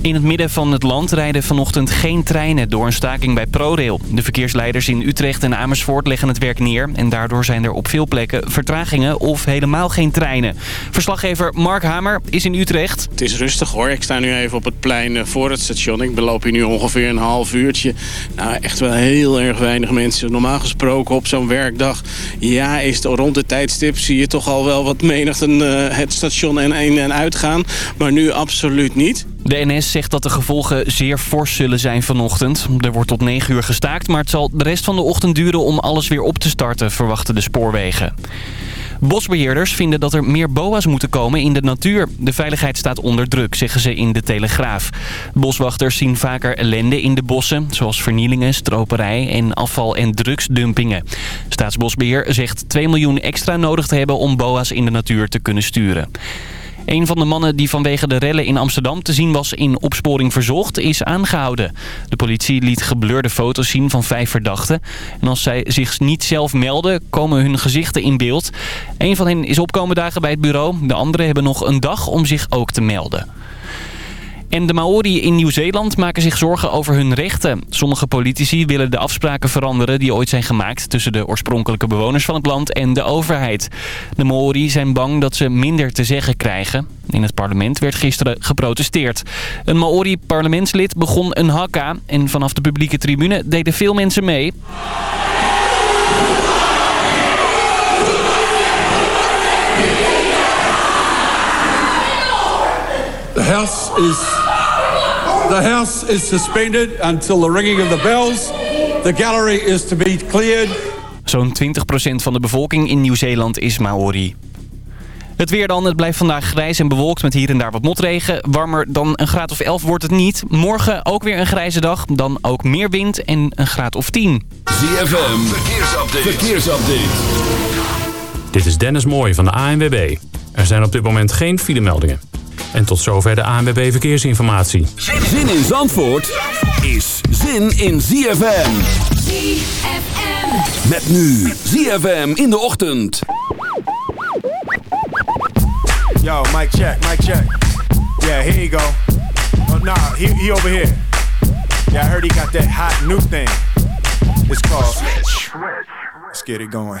In het midden van het land rijden vanochtend geen treinen door een staking bij ProRail. De verkeersleiders in Utrecht en Amersfoort leggen het werk neer... en daardoor zijn er op veel plekken vertragingen of helemaal geen treinen. Verslaggever Mark Hamer is in Utrecht. Het is rustig hoor. Ik sta nu even op het plein eh, voor het station. Ik beloop hier nu ongeveer een half uurtje. Nou, echt wel heel erg weinig mensen. Normaal gesproken op zo'n werkdag... ja, is het rond de tijdstip zie je toch al wel wat menigten uh, het station in en uitgaan. Maar nu absoluut niet. De NS zegt dat de gevolgen zeer fors zullen zijn vanochtend. Er wordt tot 9 uur gestaakt, maar het zal de rest van de ochtend duren om alles weer op te starten, verwachten de spoorwegen. Bosbeheerders vinden dat er meer boa's moeten komen in de natuur. De veiligheid staat onder druk, zeggen ze in de Telegraaf. Boswachters zien vaker ellende in de bossen, zoals vernielingen, stroperij en afval- en drugsdumpingen. Staatsbosbeheer zegt 2 miljoen extra nodig te hebben om boa's in de natuur te kunnen sturen. Een van de mannen die vanwege de rellen in Amsterdam te zien was in opsporing verzocht, is aangehouden. De politie liet geblurde foto's zien van vijf verdachten. En als zij zich niet zelf melden, komen hun gezichten in beeld. Een van hen is opkomen dagen bij het bureau. De anderen hebben nog een dag om zich ook te melden. En de Maori in Nieuw-Zeeland maken zich zorgen over hun rechten. Sommige politici willen de afspraken veranderen die ooit zijn gemaakt... tussen de oorspronkelijke bewoners van het land en de overheid. De Maori zijn bang dat ze minder te zeggen krijgen. In het parlement werd gisteren geprotesteerd. Een Maori-parlementslid begon een hakka... en vanaf de publieke tribune deden veel mensen mee. House is the house is suspended until the ringing of the bells. The gallery is to be cleared. Zo'n 20% van de bevolking in Nieuw-Zeeland is Maori. Het weer dan. Het blijft vandaag grijs en bewolkt met hier en daar wat motregen. Warmer dan een graad of 11 wordt het niet. Morgen ook weer een grijze dag. Dan ook meer wind en een graad of 10. ZFM. Verkeersupdate. Verkeersupdate. Dit is Dennis Mooij van de ANWB. Er zijn op dit moment geen filemeldingen. En tot zover de ANWB Verkeersinformatie. Zin in Zandvoort is zin in ZFM. ZFM. Met nu ZFM in de ochtend. Yo, mic check, mic check. Yeah, here you go. Oh, nah, he, he over here. Yeah, I heard he got that hot new thing. It's called Switch. Let's get it going.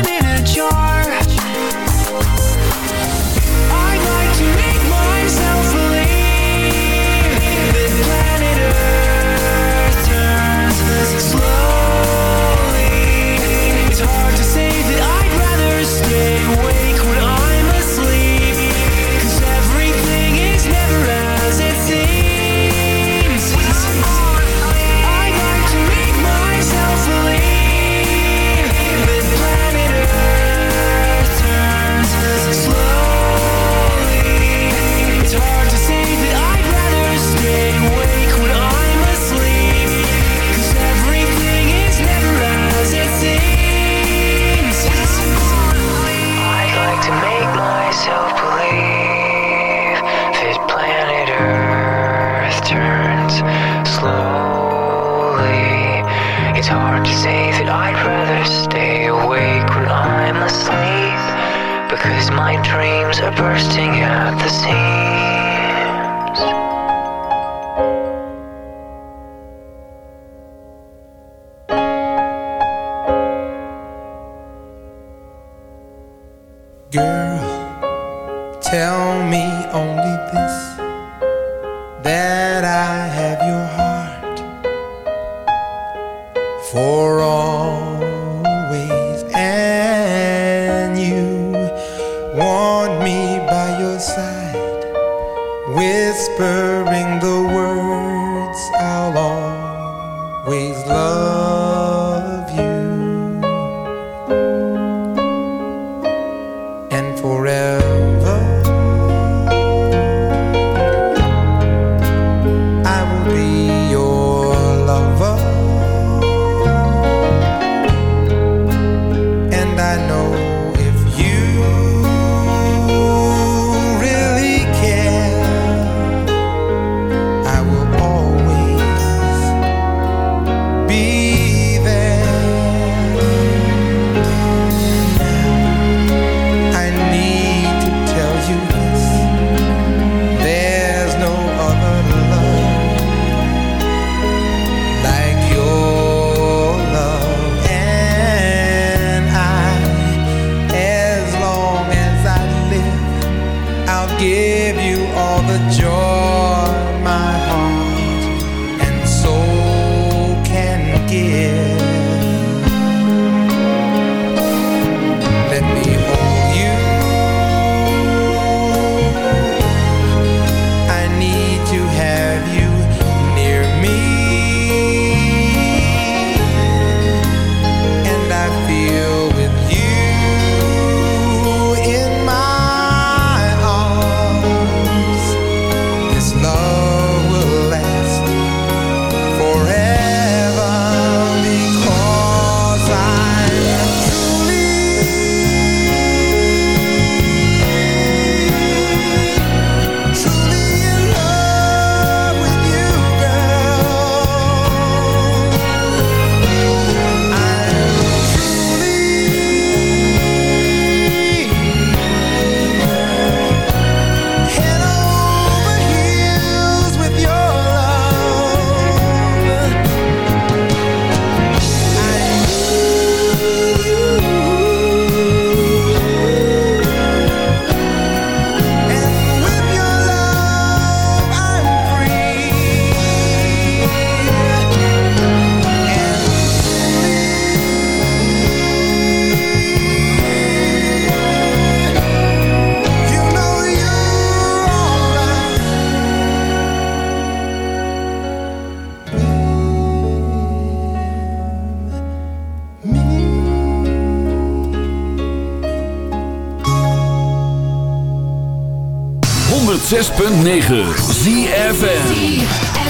106.9 ZFN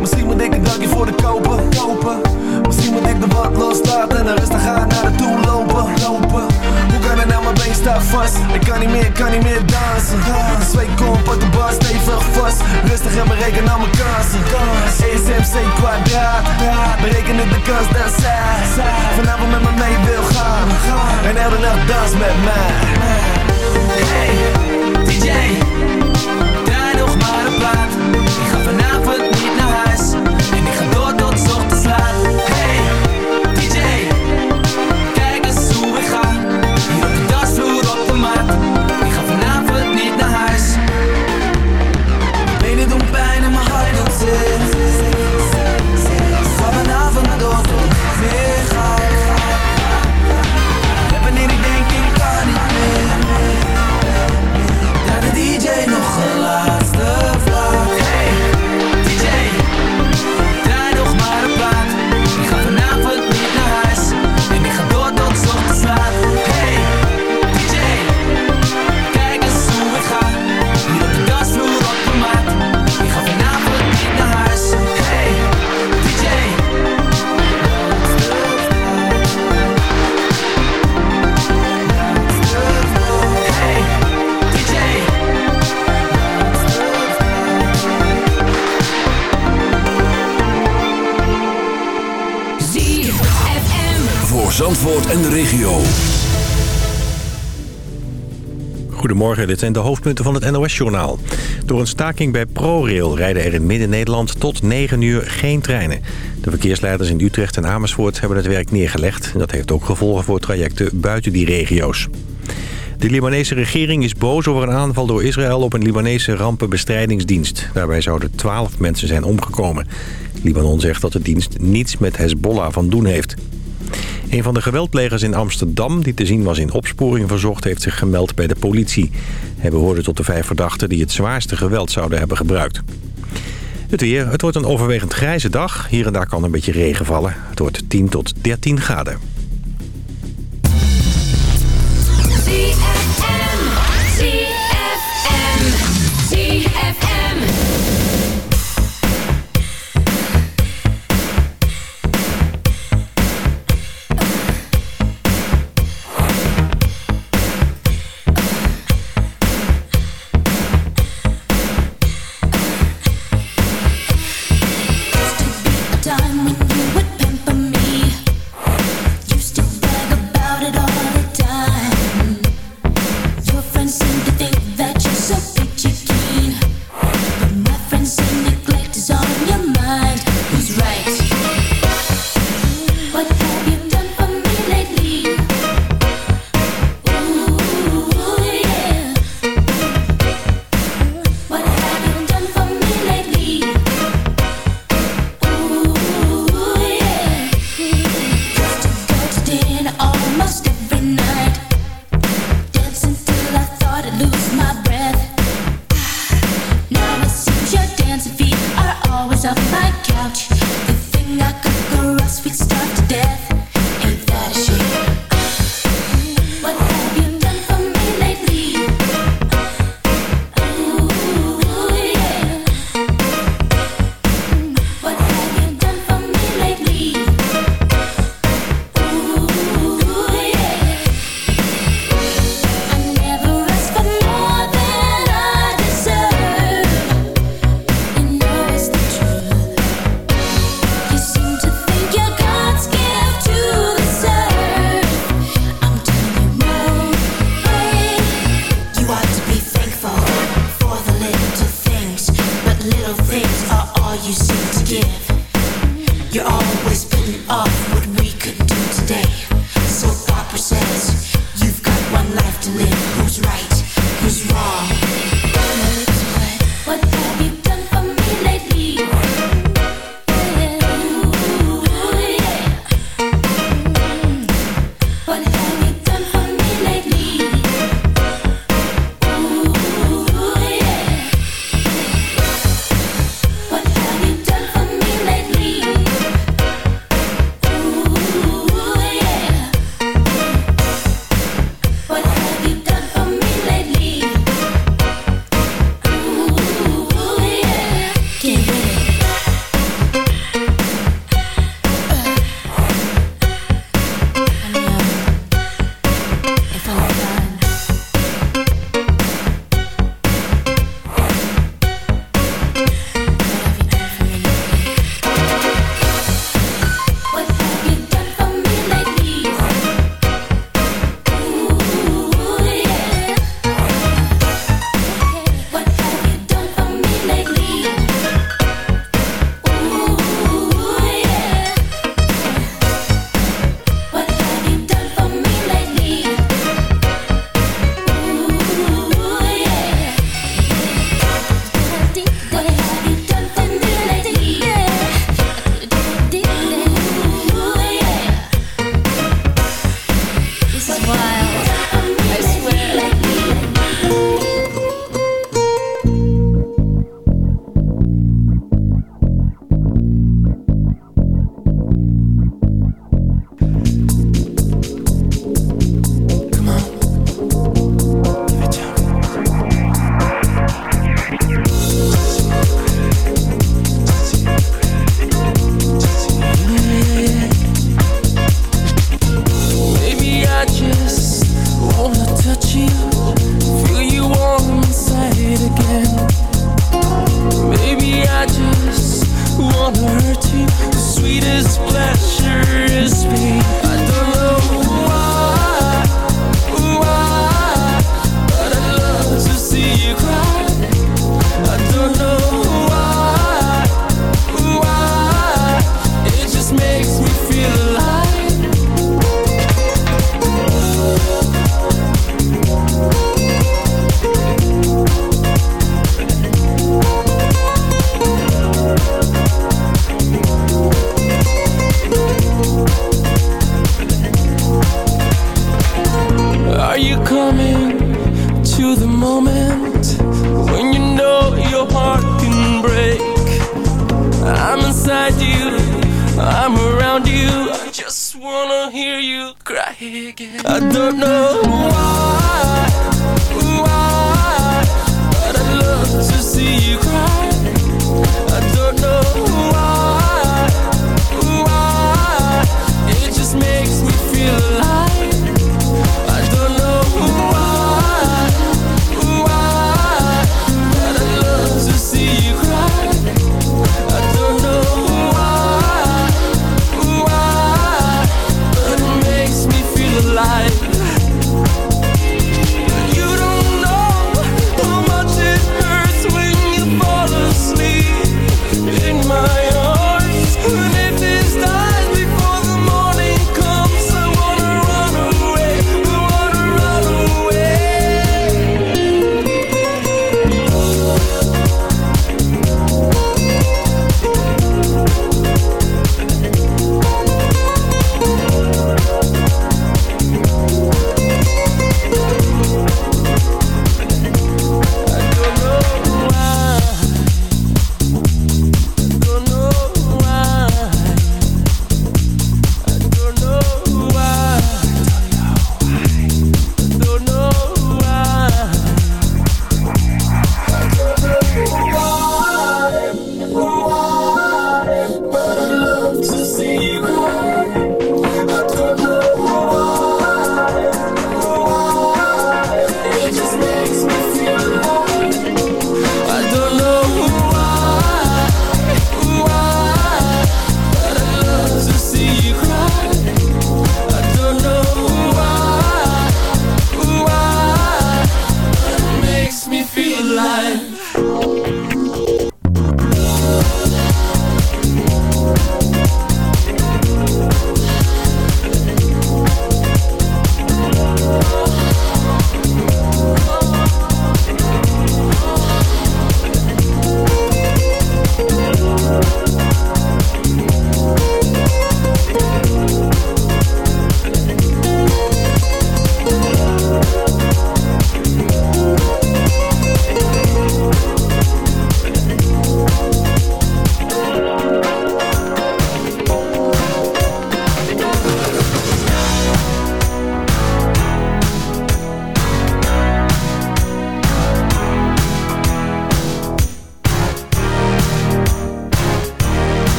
Misschien moet ik een dankje voor de kopen, kopen. Misschien moet ik de wat loslaten En dan rustig gaan naar de toe lopen, lopen. Hoe kan kunnen nou mijn been staat vast? Ik kan niet meer, kan niet meer dansen. Twee kom, pak de bar stevig vast. Rustig en bereken al mijn kansen. ESMC kwadraat Berekenen de kans dat zij Vanavond met me mee wil gaan. En elke nacht dans met mij. Hey, DJ en de regio. Goedemorgen, dit zijn de hoofdpunten van het NOS-journaal. Door een staking bij ProRail rijden er in Midden-Nederland tot 9 uur geen treinen. De verkeersleiders in Utrecht en Amersfoort hebben het werk neergelegd. Dat heeft ook gevolgen voor trajecten buiten die regio's. De Libanese regering is boos over een aanval door Israël op een Libanese rampenbestrijdingsdienst. Daarbij zouden 12 mensen zijn omgekomen. Libanon zegt dat de dienst niets met Hezbollah van doen heeft. Een van de geweldplegers in Amsterdam, die te zien was in opsporing verzocht... heeft zich gemeld bij de politie. Hij behoorde tot de vijf verdachten die het zwaarste geweld zouden hebben gebruikt. Het weer. Het wordt een overwegend grijze dag. Hier en daar kan een beetje regen vallen. Het wordt 10 tot 13 graden.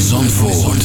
Zandvoort.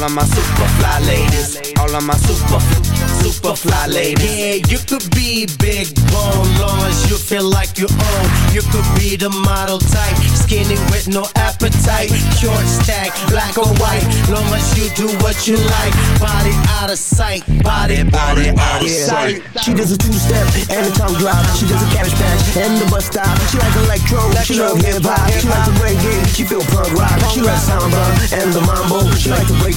All of my super fly ladies. All of my super, super fly ladies. Yeah, you could be big bone, long as you feel like you own. You could be the model type, skinny with no appetite. Short stack, black or white, long as you do what you like. Body out of sight, body, body out of sight. She does a two-step and a tongue drop. She does a cabbage patch and the bus stop. She like electro, she love hip hop. She like to reggae, she feel punk rock. She like samba and the mambo. She like to break